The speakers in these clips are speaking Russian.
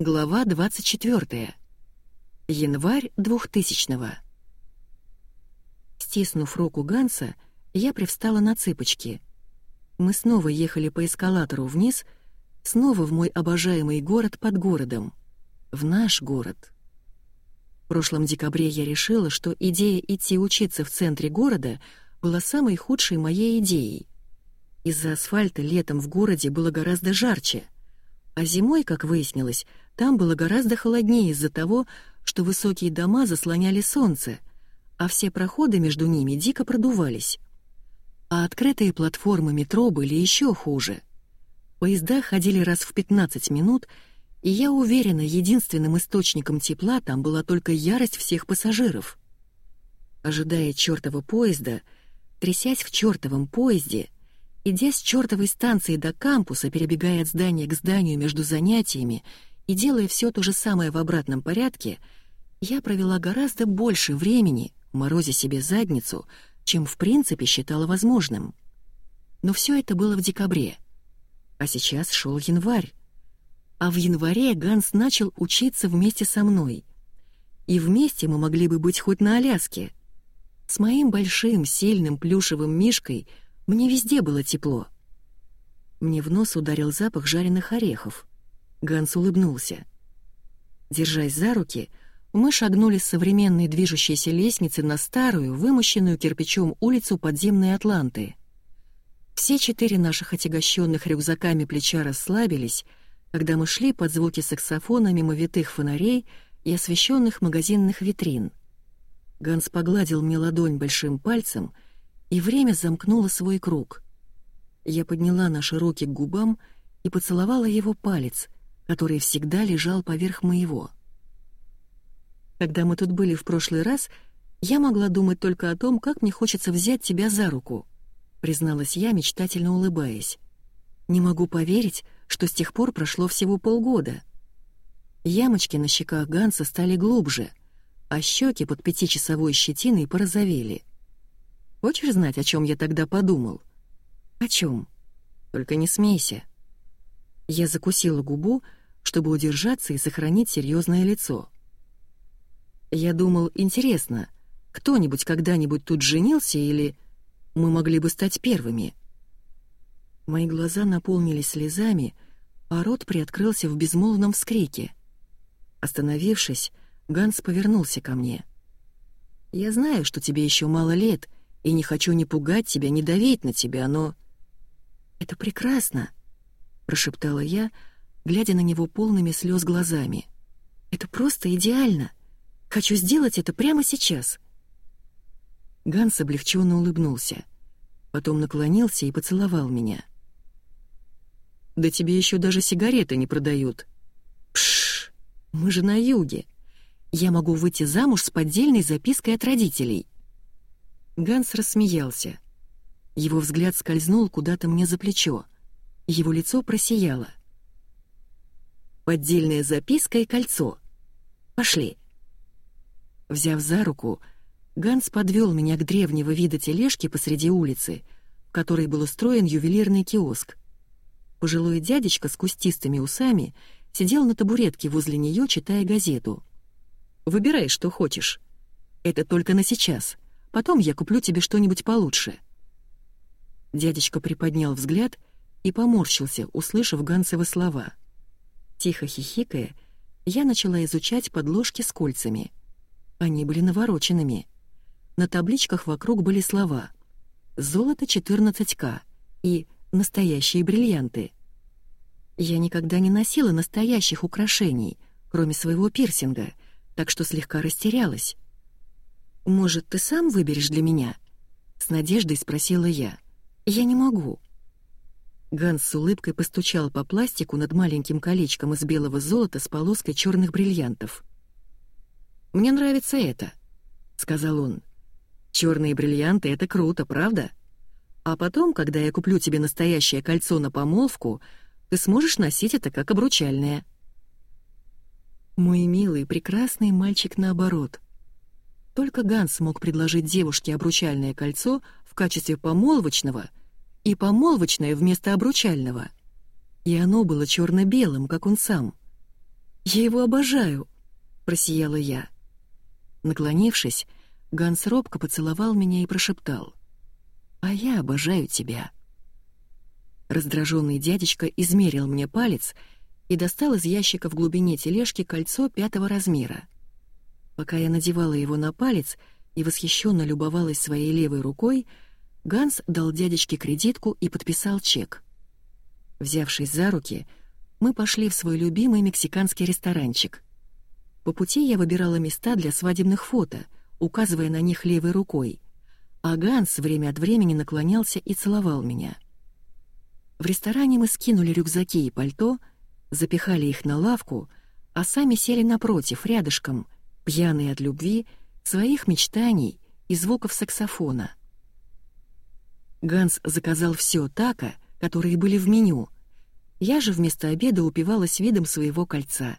Глава 24. Январь 2000-го. Стиснув руку Ганса, я привстала на цыпочки. Мы снова ехали по эскалатору вниз, снова в мой обожаемый город под городом. В наш город. В прошлом декабре я решила, что идея идти учиться в центре города была самой худшей моей идеей. Из-за асфальта летом в городе было гораздо жарче — а зимой, как выяснилось, там было гораздо холоднее из-за того, что высокие дома заслоняли солнце, а все проходы между ними дико продувались. А открытые платформы метро были еще хуже. Поезда ходили раз в 15 минут, и я уверена, единственным источником тепла там была только ярость всех пассажиров. Ожидая чертова поезда, трясясь в чертовом поезде, Идя с чертовой станции до кампуса, перебегая от здания к зданию между занятиями и делая все то же самое в обратном порядке, я провела гораздо больше времени, морозя себе задницу, чем в принципе считала возможным. Но все это было в декабре. А сейчас шел январь. А в январе Ганс начал учиться вместе со мной. И вместе мы могли бы быть хоть на Аляске. С моим большим, сильным плюшевым мишкой — мне везде было тепло. Мне в нос ударил запах жареных орехов. Ганс улыбнулся. Держась за руки, мы шагнули с современной движущейся лестницы на старую, вымощенную кирпичом улицу подземной Атланты. Все четыре наших отягощенных рюкзаками плеча расслабились, когда мы шли под звуки саксофона мимо витых фонарей и освещенных магазинных витрин. Ганс погладил мне ладонь большим пальцем — и время замкнуло свой круг. Я подняла наши руки к губам и поцеловала его палец, который всегда лежал поверх моего. Когда мы тут были в прошлый раз, я могла думать только о том, как мне хочется взять тебя за руку, призналась я, мечтательно улыбаясь. Не могу поверить, что с тех пор прошло всего полгода. Ямочки на щеках Ганса стали глубже, а щеки под пятичасовой щетиной порозовели — Хочешь знать, о чем я тогда подумал? О чем? Только не смейся. Я закусила губу, чтобы удержаться и сохранить серьезное лицо. Я думал, интересно, кто-нибудь когда-нибудь тут женился или мы могли бы стать первыми? Мои глаза наполнились слезами, а рот приоткрылся в безмолвном вскрике. Остановившись, Ганс повернулся ко мне. «Я знаю, что тебе еще мало лет, и не хочу ни пугать тебя, ни давить на тебя, но...» «Это прекрасно», — прошептала я, глядя на него полными слез глазами. «Это просто идеально. Хочу сделать это прямо сейчас». Ганс облегченно улыбнулся, потом наклонился и поцеловал меня. «Да тебе еще даже сигареты не продают». «Пшш, мы же на юге. Я могу выйти замуж с поддельной запиской от родителей». Ганс рассмеялся. Его взгляд скользнул куда-то мне за плечо. Его лицо просияло. «Поддельная записка и кольцо. Пошли». Взяв за руку, Ганс подвел меня к древнего вида тележки посреди улицы, в которой был устроен ювелирный киоск. Пожилой дядечка с кустистыми усами сидел на табуретке возле нее, читая газету. «Выбирай, что хочешь. Это только на сейчас», Потом я куплю тебе что-нибудь получше». Дядечка приподнял взгляд и поморщился, услышав Гансовы слова. Тихо хихикая, я начала изучать подложки с кольцами. Они были навороченными. На табличках вокруг были слова «Золото 14К» и «Настоящие бриллианты». Я никогда не носила настоящих украшений, кроме своего пирсинга, так что слегка растерялась. «Может, ты сам выберешь для меня?» — с надеждой спросила я. «Я не могу». Ганс с улыбкой постучал по пластику над маленьким колечком из белого золота с полоской черных бриллиантов. «Мне нравится это», — сказал он. «Черные бриллианты — это круто, правда? А потом, когда я куплю тебе настоящее кольцо на помолвку, ты сможешь носить это как обручальное». Мой милый, прекрасный мальчик наоборот. Только Ганс мог предложить девушке обручальное кольцо в качестве помолвочного и помолвочное вместо обручального. И оно было черно-белым, как он сам. Я его обожаю!» — просияла я. Наклонившись, Ганс робко поцеловал меня и прошептал. «А я обожаю тебя». Раздраженный дядечка измерил мне палец и достал из ящика в глубине тележки кольцо пятого размера. Пока я надевала его на палец и восхищенно любовалась своей левой рукой, Ганс дал дядечке кредитку и подписал чек. Взявшись за руки, мы пошли в свой любимый мексиканский ресторанчик. По пути я выбирала места для свадебных фото, указывая на них левой рукой, а Ганс время от времени наклонялся и целовал меня. В ресторане мы скинули рюкзаки и пальто, запихали их на лавку, а сами сели напротив, рядышком, пьяные от любви, своих мечтаний и звуков саксофона. Ганс заказал все тако, которые были в меню. Я же вместо обеда упивалась видом своего кольца.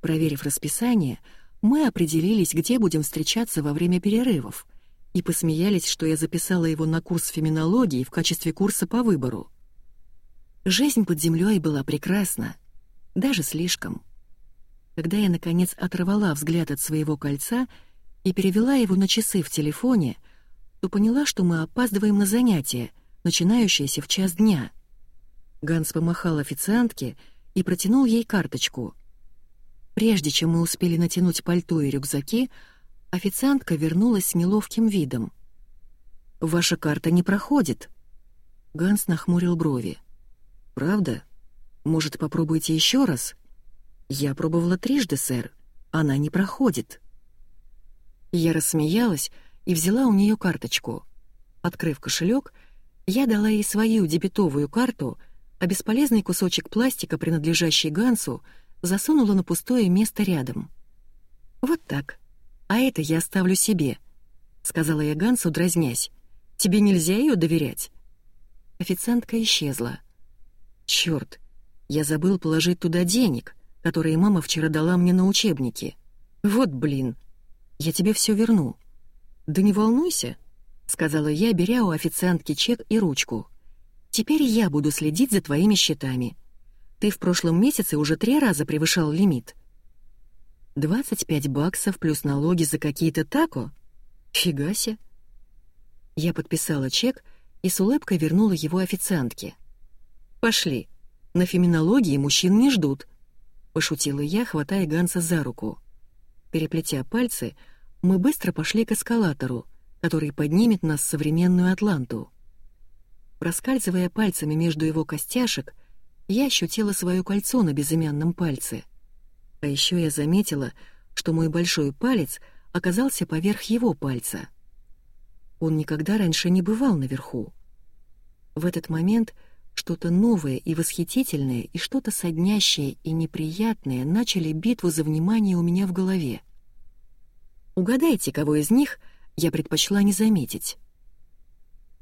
Проверив расписание, мы определились, где будем встречаться во время перерывов, и посмеялись, что я записала его на курс феминологии в качестве курса по выбору. Жизнь под землей была прекрасна, даже слишком. Когда я, наконец, оторвала взгляд от своего кольца и перевела его на часы в телефоне, то поняла, что мы опаздываем на занятие, начинающееся в час дня. Ганс помахал официантке и протянул ей карточку. Прежде чем мы успели натянуть пальто и рюкзаки, официантка вернулась с неловким видом. «Ваша карта не проходит». Ганс нахмурил брови. «Правда? Может, попробуйте еще раз?» «Я пробовала трижды, сэр. Она не проходит». Я рассмеялась и взяла у нее карточку. Открыв кошелек, я дала ей свою дебетовую карту, а бесполезный кусочек пластика, принадлежащий Гансу, засунула на пустое место рядом. «Вот так. А это я оставлю себе», — сказала я Гансу, дразнясь. «Тебе нельзя ее доверять». Официантка исчезла. «Чёрт, я забыл положить туда денег», которые мама вчера дала мне на учебники. Вот блин. Я тебе все верну. Да не волнуйся, сказала я, беря у официантки чек и ручку. Теперь я буду следить за твоими счетами. Ты в прошлом месяце уже три раза превышал лимит. 25 баксов плюс налоги за какие-то тако? Фига себе. Я подписала чек и с улыбкой вернула его официантке. «Пошли. На феминологии мужчин не ждут. — пошутила я, хватая Ганса за руку. Переплетя пальцы, мы быстро пошли к эскалатору, который поднимет нас в современную Атланту. Проскальзывая пальцами между его костяшек, я ощутила свое кольцо на безымянном пальце. А еще я заметила, что мой большой палец оказался поверх его пальца. Он никогда раньше не бывал наверху. В этот момент — что-то новое и восхитительное, и что-то соднящее и неприятное начали битву за внимание у меня в голове. Угадайте, кого из них я предпочла не заметить.